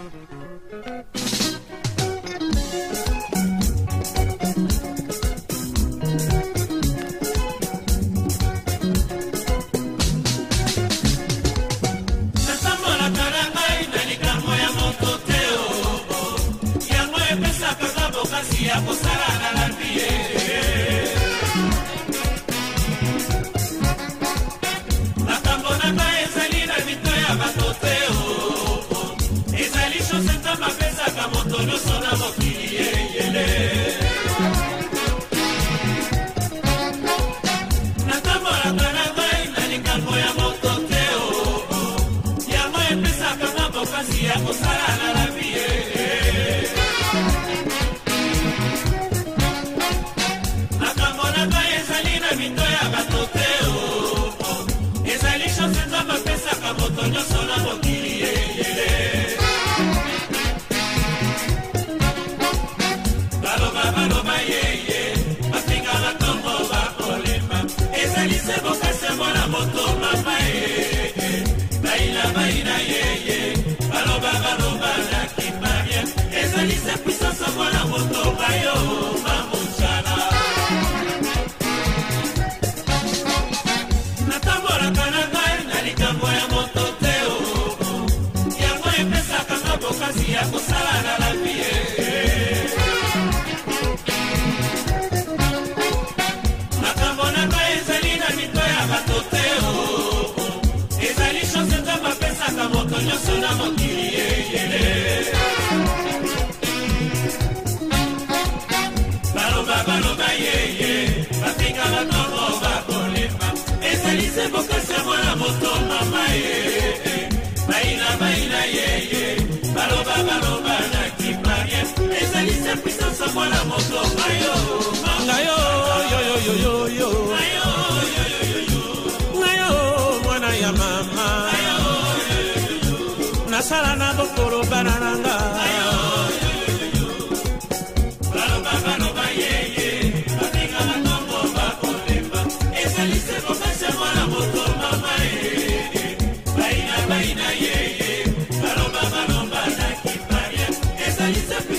Mm-hmm. Nation kotonga maye baina baina yeye baloba baloba na kiparie ezali se puissance mwana moko mayo ngayo yoyoyoyoyo ngayo mwana ya mama nasala na bokolo bana na nga It's a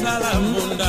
salamunda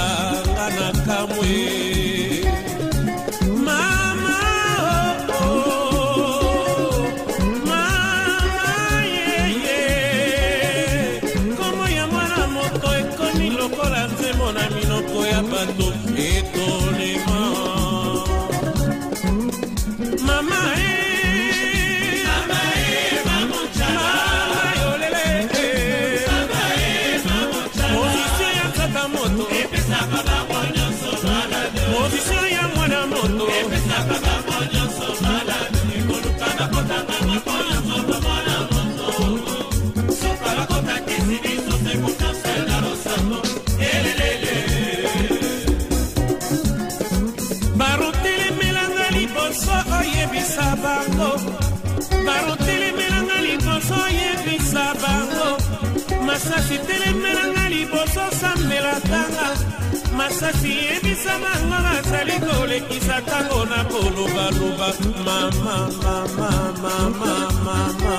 masasi telemelanga liboso sambelatanga masasi yebisama nga nazali kolekisa ntango na kolobaloba mama mama mama mama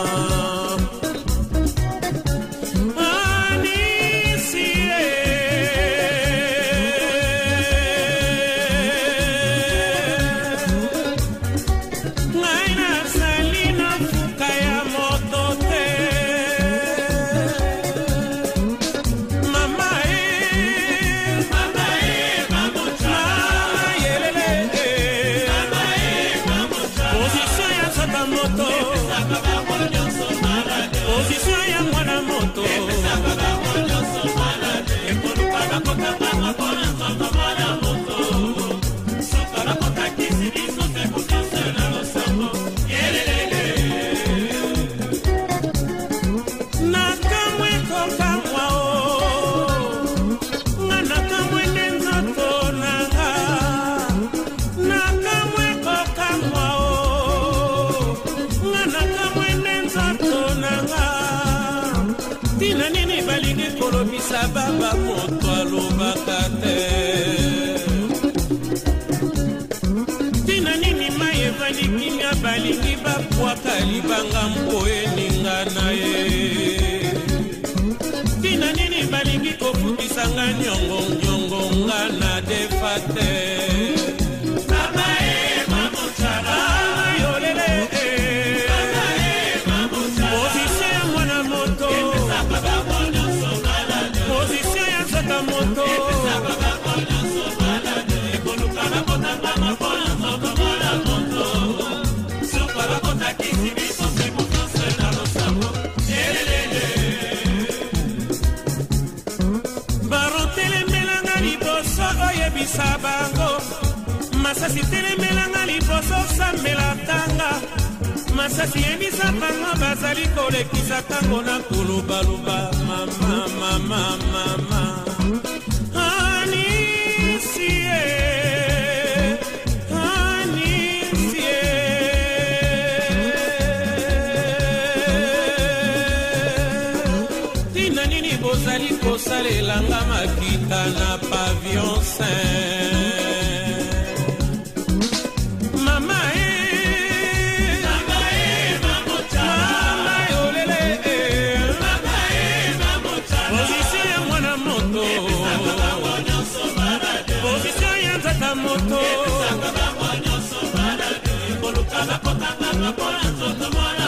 epesaka moto pozisio ya mwana moto nakamwe kokamwa abwaka libanga mpoyeninga na ye tina nini balingi kofundisa nga nyongonga kobebisa bango masasi telemelanga liboso sambelatanga masasi yebisa bango bazali kolekisa ntango na kolobaluba mamamamamama moto. Epesaka bango nyonso balade, koluka bakotanga mapona nzoto mwana.